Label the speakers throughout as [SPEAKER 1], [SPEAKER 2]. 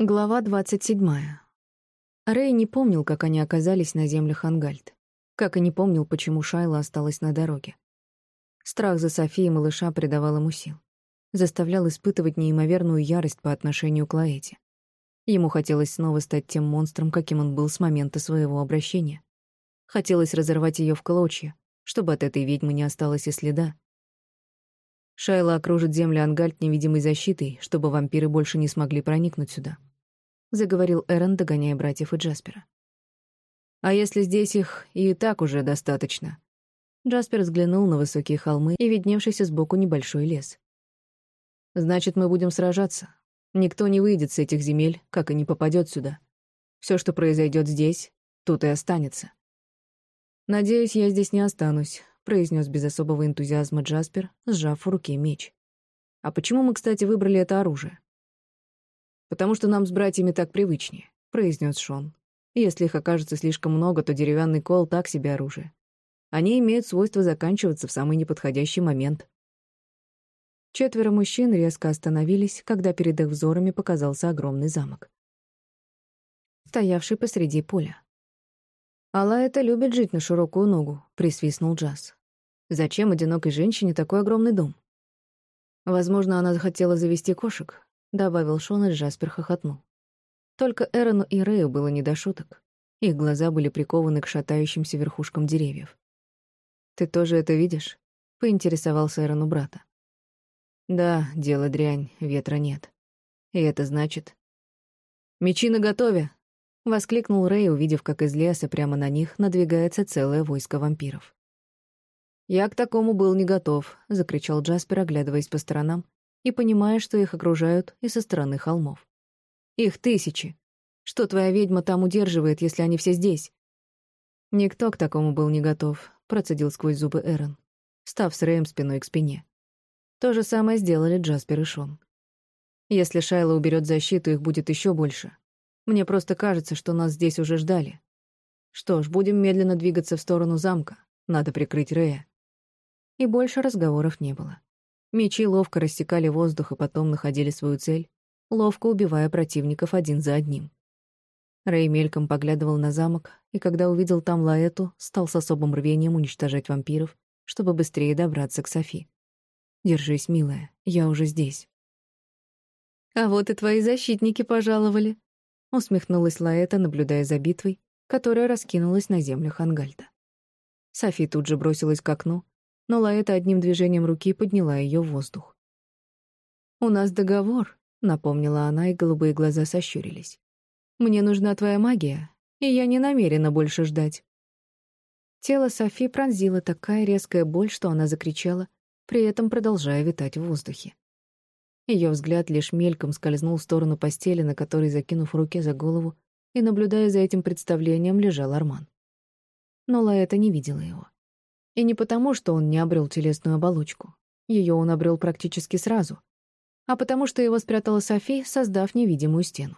[SPEAKER 1] Глава 27. Рэй не помнил, как они оказались на землях Ангальд. Как и не помнил, почему Шайла осталась на дороге. Страх за Софи и малыша придавал ему сил. Заставлял испытывать неимоверную ярость по отношению к Лаэте. Ему хотелось снова стать тем монстром, каким он был с момента своего обращения. Хотелось разорвать ее в клочья, чтобы от этой ведьмы не осталось и следа. Шайла окружит землю Ангальд невидимой защитой, чтобы вампиры больше не смогли проникнуть сюда. — заговорил Эрон, догоняя братьев и Джаспера. «А если здесь их и так уже достаточно?» Джаспер взглянул на высокие холмы и видневшийся сбоку небольшой лес. «Значит, мы будем сражаться. Никто не выйдет с этих земель, как и не попадет сюда. Все, что произойдет здесь, тут и останется». «Надеюсь, я здесь не останусь», — произнес без особого энтузиазма Джаспер, сжав в руке меч. «А почему мы, кстати, выбрали это оружие?» «Потому что нам с братьями так привычнее», — произнес Шон. «Если их окажется слишком много, то деревянный кол — так себе оружие. Они имеют свойство заканчиваться в самый неподходящий момент». Четверо мужчин резко остановились, когда перед их взорами показался огромный замок, стоявший посреди поля. «Алла это любит жить на широкую ногу», — присвистнул Джаз. «Зачем одинокой женщине такой огромный дом?» Возможно, она захотела завести кошек, — добавил Шон, и Джаспер хохотнул. Только Эрону и Рэю было не до шуток. Их глаза были прикованы к шатающимся верхушкам деревьев. «Ты тоже это видишь?» — поинтересовался Эрон у брата. «Да, дело дрянь, ветра нет. И это значит...» «Мечи наготове!» — воскликнул Рэй, увидев, как из леса прямо на них надвигается целое войско вампиров. «Я к такому был не готов», — закричал Джаспер, оглядываясь по сторонам и понимая, что их окружают и со стороны холмов. «Их тысячи! Что твоя ведьма там удерживает, если они все здесь?» Никто к такому был не готов, процедил сквозь зубы Эрон, став с Рэем спиной к спине. То же самое сделали Джаспер и Шон. Если Шайла уберет защиту, их будет еще больше. Мне просто кажется, что нас здесь уже ждали. Что ж, будем медленно двигаться в сторону замка. Надо прикрыть Рэя. И больше разговоров не было. Мечи ловко рассекали воздух и потом находили свою цель, ловко убивая противников один за одним. Рэй мельком поглядывал на замок, и когда увидел там Лаэту, стал с особым рвением уничтожать вампиров, чтобы быстрее добраться к Софи. «Держись, милая, я уже здесь». «А вот и твои защитники пожаловали», — усмехнулась Лаэта, наблюдая за битвой, которая раскинулась на землях Ангальда. Софи тут же бросилась к окну, но Лаэта одним движением руки подняла ее в воздух. «У нас договор», — напомнила она, и голубые глаза сощурились. «Мне нужна твоя магия, и я не намерена больше ждать». Тело Софи пронзила такая резкая боль, что она закричала, при этом продолжая витать в воздухе. Ее взгляд лишь мельком скользнул в сторону постели, на которой, закинув руки за голову и наблюдая за этим представлением, лежал Арман. Но Лаэта не видела его. И не потому, что он не обрел телесную оболочку. Ее он обрел практически сразу. А потому, что его спрятала Софи, создав невидимую стену.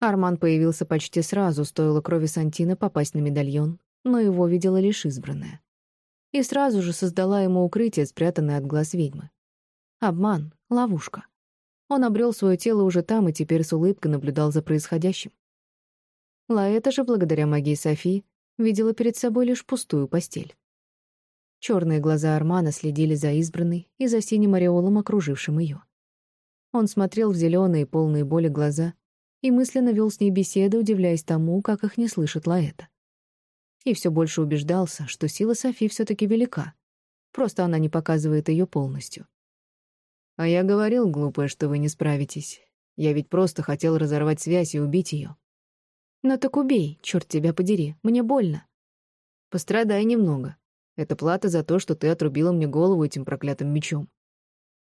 [SPEAKER 1] Арман появился почти сразу, стоило крови Сантина попасть на медальон, но его видела лишь избранная. И сразу же создала ему укрытие, спрятанное от глаз ведьмы. Обман, ловушка. Он обрел свое тело уже там и теперь с улыбкой наблюдал за происходящим. Лаэта же, благодаря магии Софи, видела перед собой лишь пустую постель. Черные глаза Армана следили за избранной и за синим ореолом, окружившим ее. Он смотрел в зеленые, полные боли глаза и мысленно вел с ней беседы, удивляясь тому, как их не слышит Лаэта. И все больше убеждался, что сила Софи все таки велика, просто она не показывает ее полностью. «А я говорил, глупая, что вы не справитесь. Я ведь просто хотел разорвать связь и убить ее. «Ну так убей, черт тебя подери, мне больно». «Пострадай немного. Это плата за то, что ты отрубила мне голову этим проклятым мечом.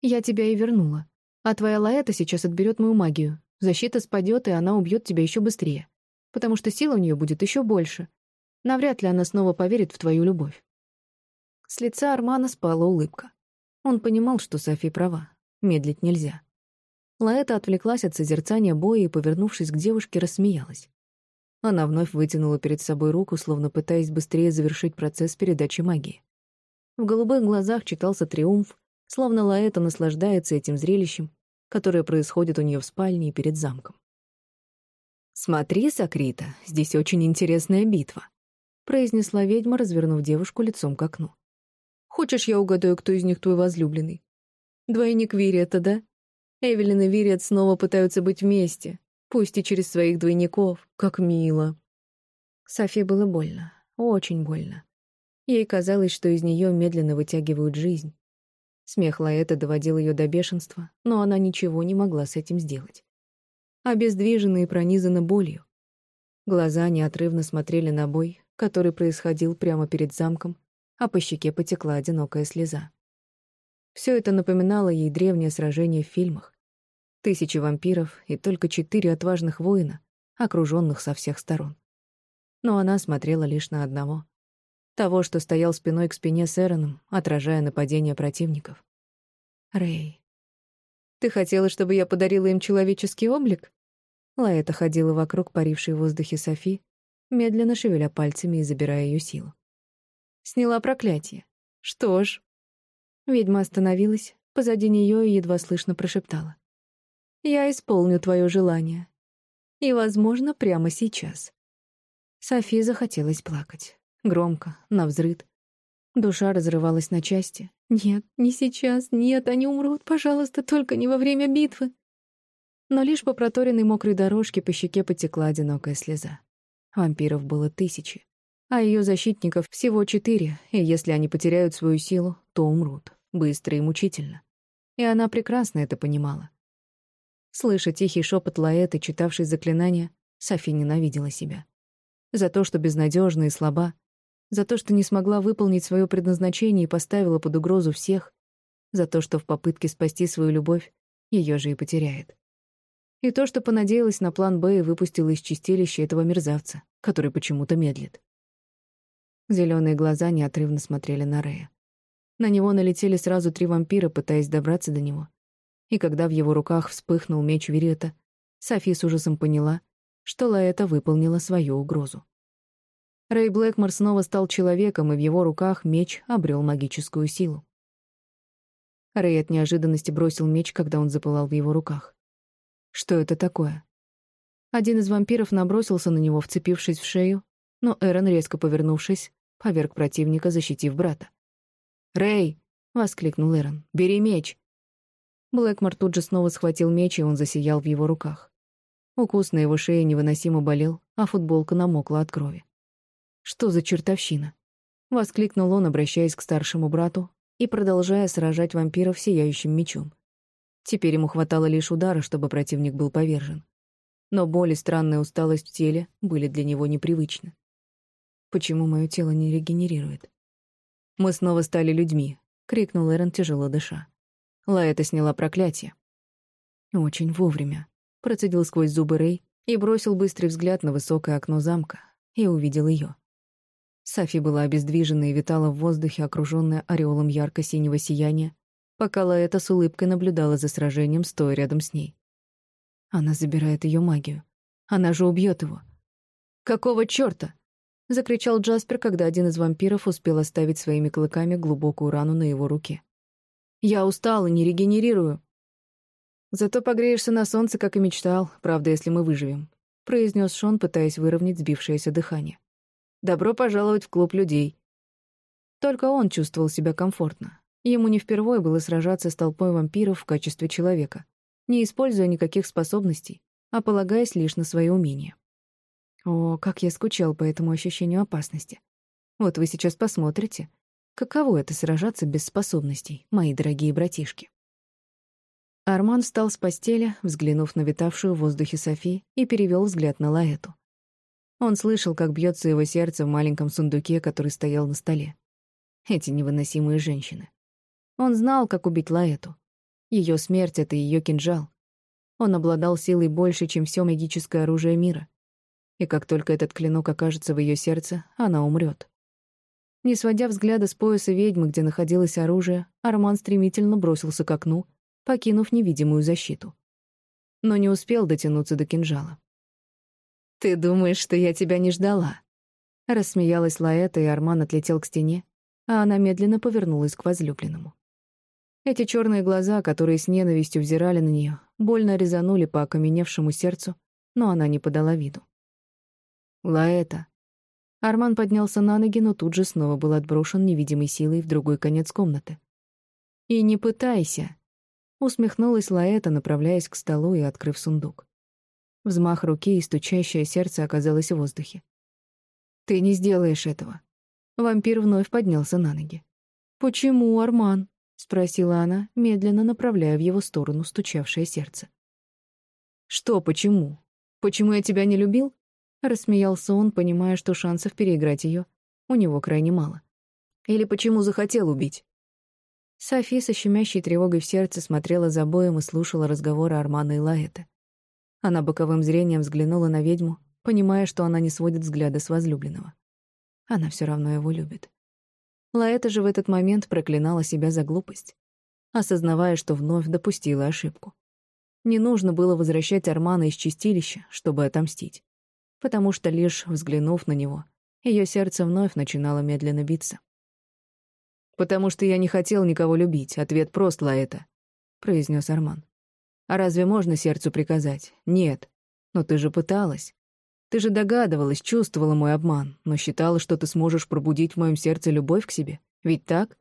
[SPEAKER 1] Я тебя и вернула. А твоя Лаэта сейчас отберет мою магию. Защита спадет, и она убьет тебя еще быстрее. Потому что сила у нее будет еще больше. Навряд ли она снова поверит в твою любовь. С лица Армана спала улыбка. Он понимал, что Софи права. Медлить нельзя. Лаэта отвлеклась от созерцания боя и, повернувшись к девушке, рассмеялась. Она вновь вытянула перед собой руку, словно пытаясь быстрее завершить процесс передачи магии. В голубых глазах читался триумф, словно Лаэта наслаждается этим зрелищем, которое происходит у нее в спальне и перед замком. «Смотри, Сакрита, здесь очень интересная битва», — произнесла ведьма, развернув девушку лицом к окну. «Хочешь, я угадаю, кто из них твой возлюбленный? Двойник Вириэта, да? Эвелин и Вириет снова пытаются быть вместе, пусть и через своих двойников. Как мило». Софи было больно, очень больно. Ей казалось, что из нее медленно вытягивают жизнь. Смех Лаэта доводил ее до бешенства, но она ничего не могла с этим сделать обездвижена и пронизана болью. Глаза неотрывно смотрели на бой, который происходил прямо перед замком, а по щеке потекла одинокая слеза. Все это напоминало ей древнее сражение в фильмах. Тысячи вампиров и только четыре отважных воина, окруженных со всех сторон. Но она смотрела лишь на одного. Того, что стоял спиной к спине с Эроном, отражая нападение противников. Рэй. «Ты хотела, чтобы я подарила им человеческий облик?» Лаэта ходила вокруг парившей в воздухе Софи, медленно шевеля пальцами и забирая ее силу. Сняла проклятие. Что ж. Ведьма остановилась, позади нее и едва слышно прошептала. «Я исполню твое желание. И, возможно, прямо сейчас». Софи захотелось плакать. Громко, навзрыд. Душа разрывалась на части. «Нет, не сейчас, нет, они умрут, пожалуйста, только не во время битвы». Но лишь по проторенной мокрой дорожке по щеке потекла одинокая слеза. Вампиров было тысячи, а ее защитников всего четыре, и если они потеряют свою силу, то умрут, быстро и мучительно. И она прекрасно это понимала. Слыша тихий шепот Лаэты, читавший заклинания, Софи ненавидела себя. За то, что безнадежна и слаба, за то, что не смогла выполнить свое предназначение и поставила под угрозу всех, за то, что в попытке спасти свою любовь ее же и потеряет. И то, что понадеялась на план «Б» и выпустила из чистилища этого мерзавца, который почему-то медлит. Зеленые глаза неотрывно смотрели на Рея. На него налетели сразу три вампира, пытаясь добраться до него. И когда в его руках вспыхнул меч Верета, Софи с ужасом поняла, что Лаэта выполнила свою угрозу. Рэй Блэкмор снова стал человеком, и в его руках меч обрел магическую силу. Рэй от неожиданности бросил меч, когда он запылал в его руках. Что это такое? Один из вампиров набросился на него, вцепившись в шею, но Эрон, резко повернувшись, поверг противника, защитив брата. «Рэй!» — воскликнул Эрон. «Бери меч!» Блэкмор тут же снова схватил меч, и он засиял в его руках. Укус на его шее невыносимо болел, а футболка намокла от крови. «Что за чертовщина?» — воскликнул он, обращаясь к старшему брату и продолжая сражать вампиров сияющим мечом. Теперь ему хватало лишь удара, чтобы противник был повержен. Но боль и странная усталость в теле были для него непривычны. Почему мое тело не регенерирует? «Мы снова стали людьми», — крикнул Эрон, тяжело дыша. Лаэта сняла проклятие. Очень вовремя. Процедил сквозь зубы Рэй и бросил быстрый взгляд на высокое окно замка и увидел ее. Сафи была обездвижена и витала в воздухе, окруженная ореолом ярко-синего сияния, пока Лаэта с улыбкой наблюдала за сражением, стоя рядом с ней. Она забирает ее магию. Она же убьет его. «Какого чёрта?» — закричал Джаспер, когда один из вампиров успел оставить своими клыками глубокую рану на его руке. «Я устал и не регенерирую». «Зато погреешься на солнце, как и мечтал, правда, если мы выживем», — произнес Шон, пытаясь выровнять сбившееся дыхание. «Добро пожаловать в клуб людей». Только он чувствовал себя комфортно. Ему не впервой было сражаться с толпой вампиров в качестве человека, не используя никаких способностей, а полагаясь лишь на свои умения. О, как я скучал по этому ощущению опасности. Вот вы сейчас посмотрите, каково это сражаться без способностей, мои дорогие братишки. Арман встал с постели, взглянув на витавшую в воздухе Софи, и перевел взгляд на Лаэту. Он слышал, как бьется его сердце в маленьком сундуке, который стоял на столе. Эти невыносимые женщины. Он знал, как убить Лаэту. Ее смерть — это ее кинжал. Он обладал силой больше, чем все магическое оружие мира. И как только этот клинок окажется в ее сердце, она умрет. Не сводя взгляда с пояса ведьмы, где находилось оружие, Арман стремительно бросился к окну, покинув невидимую защиту. Но не успел дотянуться до кинжала. «Ты думаешь, что я тебя не ждала?» Рассмеялась Лаэта, и Арман отлетел к стене, а она медленно повернулась к возлюбленному. Эти черные глаза, которые с ненавистью взирали на нее, больно резанули по окаменевшему сердцу, но она не подала виду. «Лаэта». Арман поднялся на ноги, но тут же снова был отброшен невидимой силой в другой конец комнаты. «И не пытайся», — усмехнулась Лаэта, направляясь к столу и открыв сундук. Взмах руки и стучащее сердце оказалось в воздухе. «Ты не сделаешь этого». Вампир вновь поднялся на ноги. «Почему, Арман?» — спросила она, медленно направляя в его сторону стучавшее сердце. «Что почему? Почему я тебя не любил?» Рассмеялся он, понимая, что шансов переиграть ее у него крайне мало. «Или почему захотел убить?» Софи со щемящей тревогой в сердце смотрела за боем и слушала разговоры Армана и Лаэта. Она боковым зрением взглянула на ведьму, понимая, что она не сводит взгляда с возлюбленного. Она все равно его любит. Лаэта же в этот момент проклинала себя за глупость, осознавая, что вновь допустила ошибку. Не нужно было возвращать Армана из чистилища, чтобы отомстить, потому что лишь взглянув на него, ее сердце вновь начинало медленно биться. «Потому что я не хотел никого любить, ответ прост, Лаэта», — произнес Арман. «А разве можно сердцу приказать? Нет. Но ты же пыталась. Ты же догадывалась, чувствовала мой обман, но считала, что ты сможешь пробудить в моем сердце любовь к себе. Ведь так?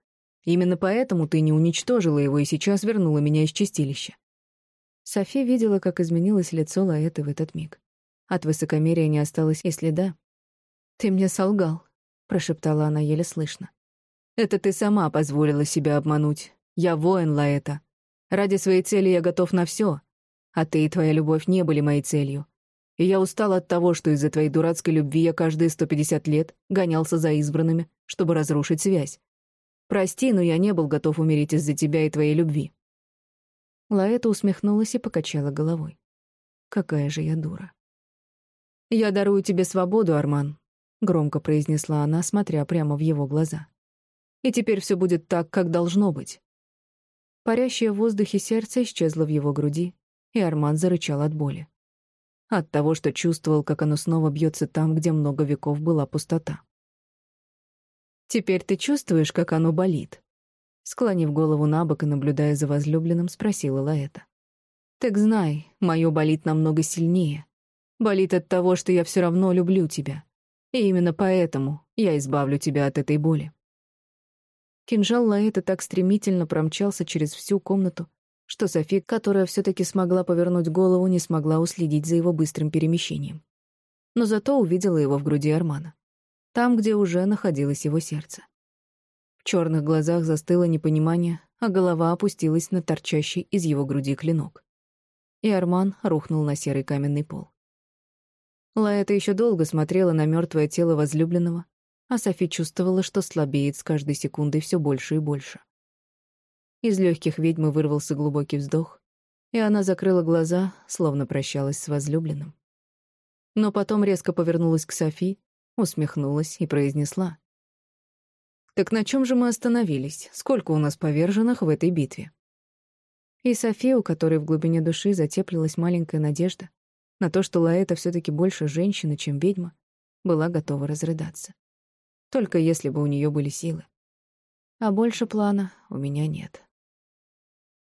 [SPEAKER 1] Именно поэтому ты не уничтожила его и сейчас вернула меня из чистилища. Софи видела, как изменилось лицо Лаэты в этот миг. От высокомерия не осталось и следа. «Ты мне солгал», — прошептала она еле слышно. «Это ты сама позволила себя обмануть. Я воин, Лаэта. Ради своей цели я готов на все. А ты и твоя любовь не были моей целью и я устал от того, что из-за твоей дурацкой любви я каждые 150 лет гонялся за избранными, чтобы разрушить связь. Прости, но я не был готов умереть из-за тебя и твоей любви». Лаэта усмехнулась и покачала головой. «Какая же я дура». «Я дарую тебе свободу, Арман», — громко произнесла она, смотря прямо в его глаза. «И теперь все будет так, как должно быть». Парящее в воздухе сердце исчезло в его груди, и Арман зарычал от боли от того, что чувствовал, как оно снова бьется там, где много веков была пустота. «Теперь ты чувствуешь, как оно болит?» Склонив голову на бок и наблюдая за возлюбленным, спросила Лаэта. «Так знай, мое болит намного сильнее. Болит от того, что я все равно люблю тебя. И именно поэтому я избавлю тебя от этой боли». Кинжал Лаэта так стремительно промчался через всю комнату, что Софи, которая все-таки смогла повернуть голову, не смогла уследить за его быстрым перемещением. Но зато увидела его в груди Армана, там, где уже находилось его сердце. В черных глазах застыло непонимание, а голова опустилась на торчащий из его груди клинок. И Арман рухнул на серый каменный пол. Лаэта еще долго смотрела на мертвое тело возлюбленного, а Софи чувствовала, что слабеет с каждой секундой все больше и больше. Из легких ведьмы вырвался глубокий вздох, и она закрыла глаза, словно прощалась с возлюбленным. Но потом резко повернулась к Софи, усмехнулась и произнесла. «Так на чем же мы остановились? Сколько у нас поверженных в этой битве?» И Софи, у которой в глубине души затеплилась маленькая надежда на то, что Лаэта все таки больше женщина, чем ведьма, была готова разрыдаться. Только если бы у нее были силы. А больше плана у меня нет.